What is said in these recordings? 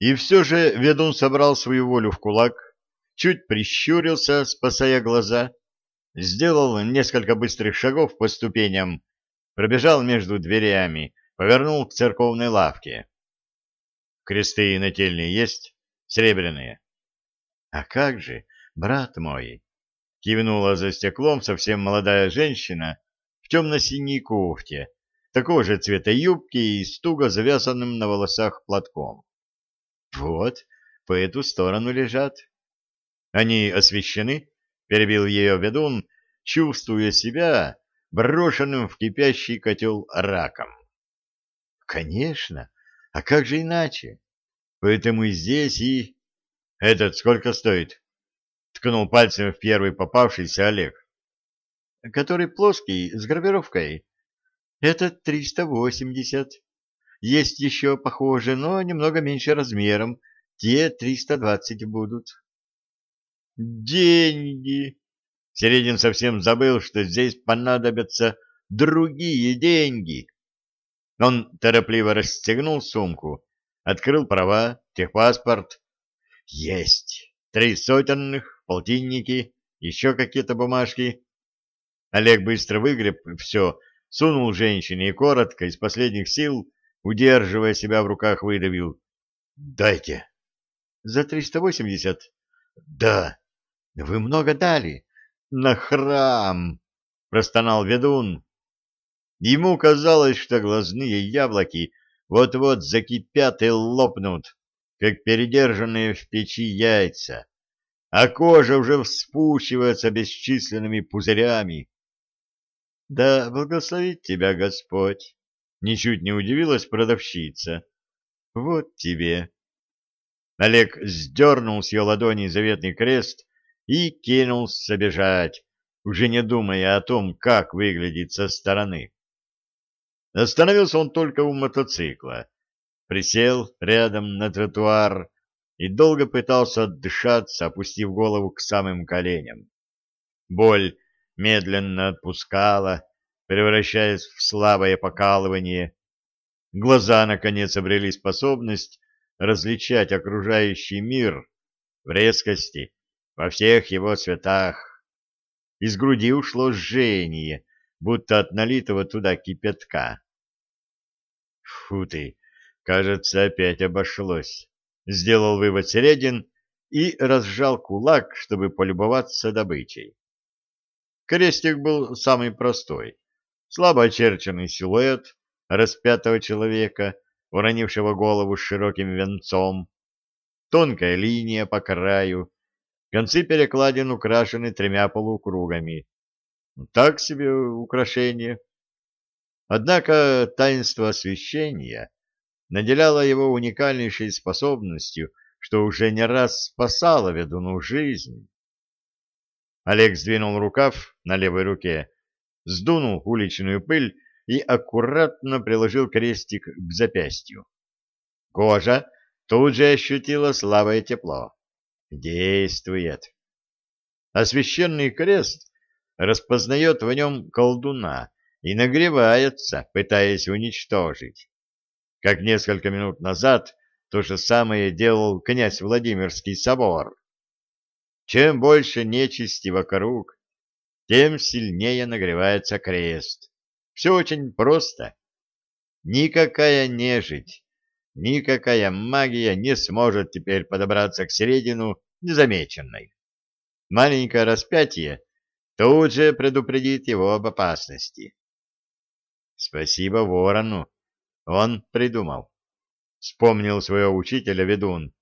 И все же ведун собрал свою волю в кулак, чуть прищурился, спасая глаза, сделал несколько быстрых шагов по ступеням, пробежал между дверями, повернул к церковной лавке. Кресты нательные есть? Серебряные? — А как же, брат мой? — кивнула за стеклом совсем молодая женщина в темно-синей кофте, такого же цвета юбки и с туго завязанным на волосах платком. — Вот, по эту сторону лежат. — Они освещены? — перебил ее ведун, чувствуя себя брошенным в кипящий котел раком. — Конечно, а как же иначе? Поэтому здесь, и... — Этот сколько стоит? — ткнул пальцем в первый попавшийся Олег. — Который плоский, с гравировкой. — Этот триста восемьдесят. Есть еще похожие, но немного меньше размером. Те триста двадцать будут. — Деньги! Середин совсем забыл, что здесь понадобятся другие деньги. Он торопливо расстегнул сумку, открыл права, техпаспорт. Есть! Три сотенных, полтинники, еще какие-то бумажки. Олег быстро выгреб все, сунул женщине и коротко, из последних сил, удерживая себя в руках, выдавил. «Дайте». «За триста восемьдесят?» «Да». «Вы много дали на храм!» — простонал ведун. Ему казалось, что глазные яблоки вот-вот закипят и лопнут, как передержанные в печи яйца, а кожа уже вспучивается бесчисленными пузырями. «Да благословит тебя Господь!» — ничуть не удивилась продавщица. «Вот тебе!» Олег сдернул с ее ладони заветный крест и кинулся бежать, уже не думая о том, как выглядит со стороны. Остановился он только у мотоцикла, присел рядом на тротуар и долго пытался отдышаться, опустив голову к самым коленям. Боль медленно отпускала, превращаясь в слабое покалывание. Глаза, наконец, обрели способность различать окружающий мир в резкости во всех его цветах. Из груди ушло жжение, будто от налитого туда кипятка. Фу ты, кажется, опять обошлось. Сделал вывод Середин и разжал кулак, чтобы полюбоваться добычей. Крестик был самый простой. Слабо очерченный силуэт распятого человека, уронившего голову с широким венцом, тонкая линия по краю, Концы перекладин украшены тремя полукругами. Так себе украшение. Однако таинство освещения наделяло его уникальнейшей способностью, что уже не раз спасало ведуну жизнь. Олег сдвинул рукав на левой руке, сдунул уличную пыль и аккуратно приложил крестик к запястью. Кожа тут же ощутила слабое тепло. Действует. А священный крест распознает в нем колдуна и нагревается, пытаясь уничтожить. Как несколько минут назад то же самое делал князь Владимирский собор. Чем больше нечисти вокруг, тем сильнее нагревается крест. Все очень просто. Никакая нежить, никакая магия не сможет теперь подобраться к середину незамеченной. Маленькое распятие тут же предупредит его об опасности. Спасибо ворону. Он придумал. Вспомнил своего учителя ведун.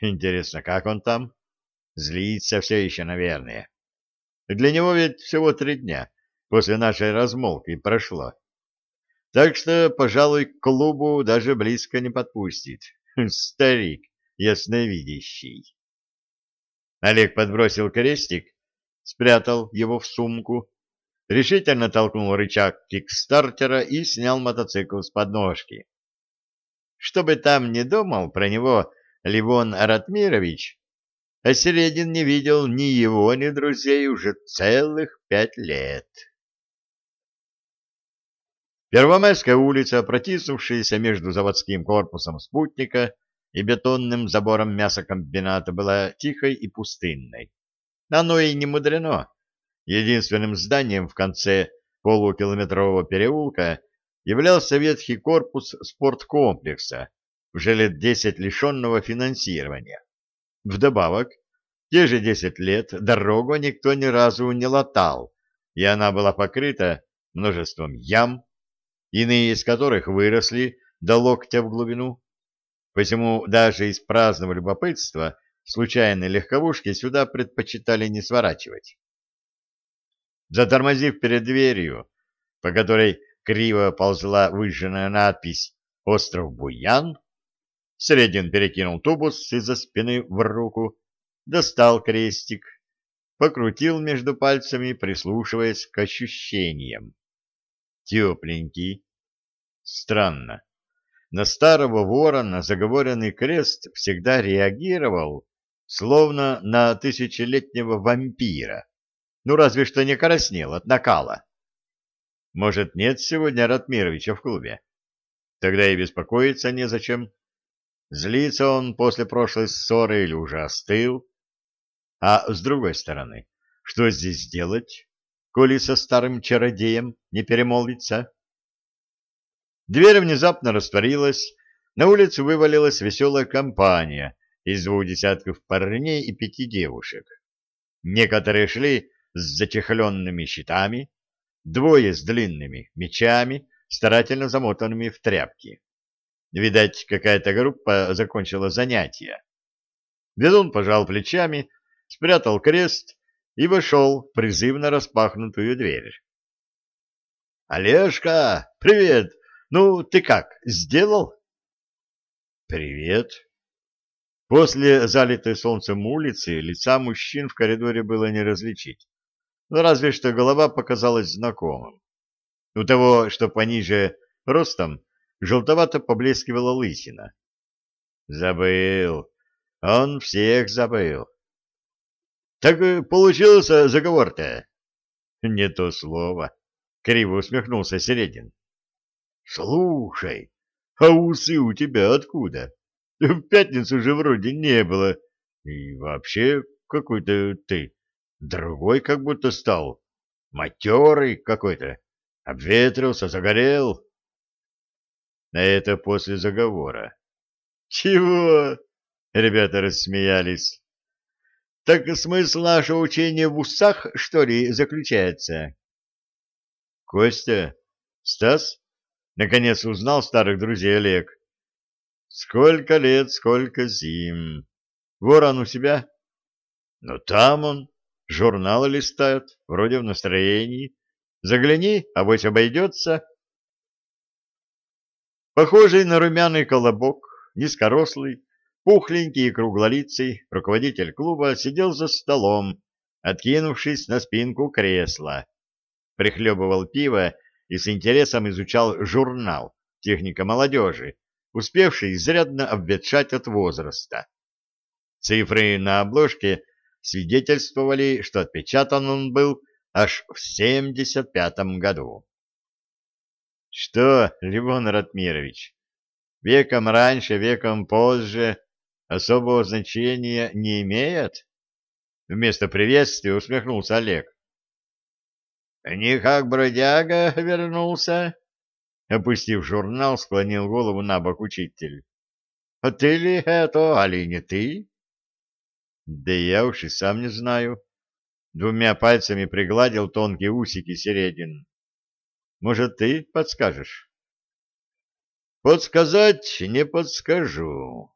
Интересно, как он там? Злится все еще, наверное. Для него ведь всего три дня после нашей размолвки прошло. Так что, пожалуй, к клубу даже близко не подпустит. Старик ясновидящий. Олег подбросил крестик, спрятал его в сумку, решительно толкнул рычаг кикстартера и снял мотоцикл с подножки. Что бы там ни думал про него Ливон Аратмирович, а Середин не видел ни его, ни друзей уже целых пять лет. Первомайская улица, протиснувшаяся между заводским корпусом спутника и бетонным забором мясокомбината была тихой и пустынной. Оно и не мудрено. Единственным зданием в конце полукилометрового переулка являлся ветхий корпус спорткомплекса, уже лет десять лишенного финансирования. Вдобавок, те же десять лет дорогу никто ни разу не латал, и она была покрыта множеством ям, иные из которых выросли до локтя в глубину. Посему даже из праздного любопытства случайные легковушки сюда предпочитали не сворачивать. Затормозив перед дверью, по которой криво ползла выжженная надпись «Остров Буян», Средин перекинул тубус из-за спины в руку, достал крестик, покрутил между пальцами, прислушиваясь к ощущениям. Тепленький. Странно. На старого ворона заговоренный крест всегда реагировал, словно на тысячелетнего вампира. Ну, разве что не краснел от накала. Может, нет сегодня Ратмировича в клубе? Тогда и беспокоиться незачем. Злится он после прошлой ссоры или уже остыл? А с другой стороны, что здесь делать, коли со старым чародеем не перемолвиться? Дверь внезапно растворилась, на улицу вывалилась веселая компания из двух десятков парней и пяти девушек. Некоторые шли с зачехленными щитами, двое с длинными мечами, старательно замотанными в тряпки. Видать, какая-то группа закончила занятия. Ведун пожал плечами, спрятал крест и вошел в призывно распахнутую дверь. — Олежка, привет! Ну, ты как, сделал? — Привет. После залитой солнцем улицы лица мужчин в коридоре было не различить но разве что голова показалась знакомым. У того, что пониже ростом, желтовато поблескивала лысина. Забыл. Он всех забыл. Так э, получился заговор-то. Не то слово. Криво усмехнулся Середин. Слушай, а усы у тебя откуда? В пятницу же вроде не было. И вообще какой-то ты Другой как будто стал. Матерый какой-то. Обветрился, загорел. Это после заговора. Чего? Ребята рассмеялись. Так смысл нашего учения в усах, что ли, заключается? Костя? Стас? Наконец узнал старых друзей Олег. Сколько лет, сколько зим. Ворон у себя? Ну, там он, Журналы листают, вроде в настроении. Загляни, авось обойдется. Похожий на румяный колобок, низкорослый, пухленький и круглолицый, руководитель клуба сидел за столом, откинувшись на спинку кресла. Прихлебывал пиво и с интересом изучал журнал «Техника молодежи», успевший изрядно обветшать от возраста. Цифры на обложке свидетельствовали, что отпечатан он был аж в 75-м году. Что, Левон Ратмирович, веком раньше, веком позже особого значения не имеет? Вместо приветствия усмехнулся Олег. Не как бродяга вернулся? Опустив журнал, склонил голову на бок учитель. — А ты ли это, али не ты? Да я уж и сам не знаю. Двумя пальцами пригладил тонкие усики Середин. Может, ты подскажешь? Подсказать не подскажу.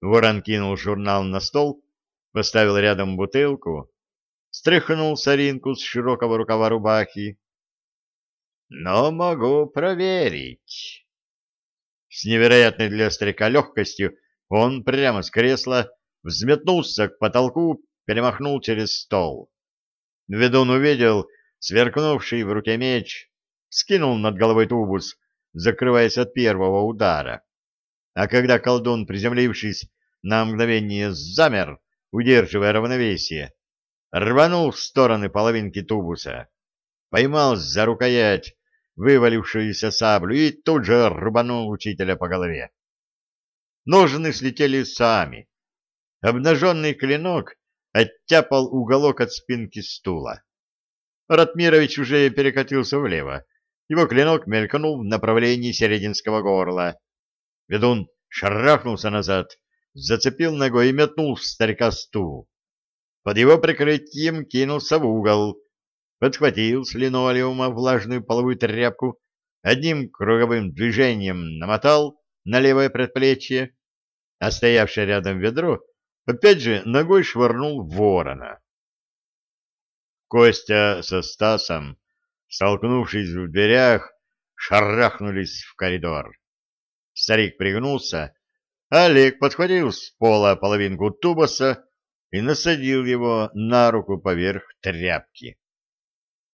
Ворон кинул журнал на стол, поставил рядом бутылку, стряхнул соринку с широкого рукава рубахи. Но могу проверить. С невероятной для старика легкостью он прямо с кресла взметнулся к потолку, перемахнул через стол. Ведун увидел сверкнувший в руке меч, скинул над головой тубус, закрываясь от первого удара. А когда колдун, приземлившись, на мгновение замер, удерживая равновесие, рванул в стороны половинки тубуса, поймал за рукоять вывалившуюся саблю и тут же рубанул учителя по голове. ножны слетели сами. Обнаженный клинок оттяпал уголок от спинки стула. Ратмирович уже перекатился влево. Его клинок мелькнул в направлении серединского горла. Ведун шарахнулся назад, зацепил ногой и метнул в старика стул. Под его прикрытием кинулся в угол, подхватил с линолеума влажную половую тряпку, одним круговым движением намотал на левое предплечье, а стоявшее рядом ведро опять же ногой швырнул ворона. Костя со Стасом, столкнувшись в дверях, шарахнулись в коридор. Старик пригнулся, Олег подхватил с пола половинку тубоса и насадил его на руку поверх тряпки.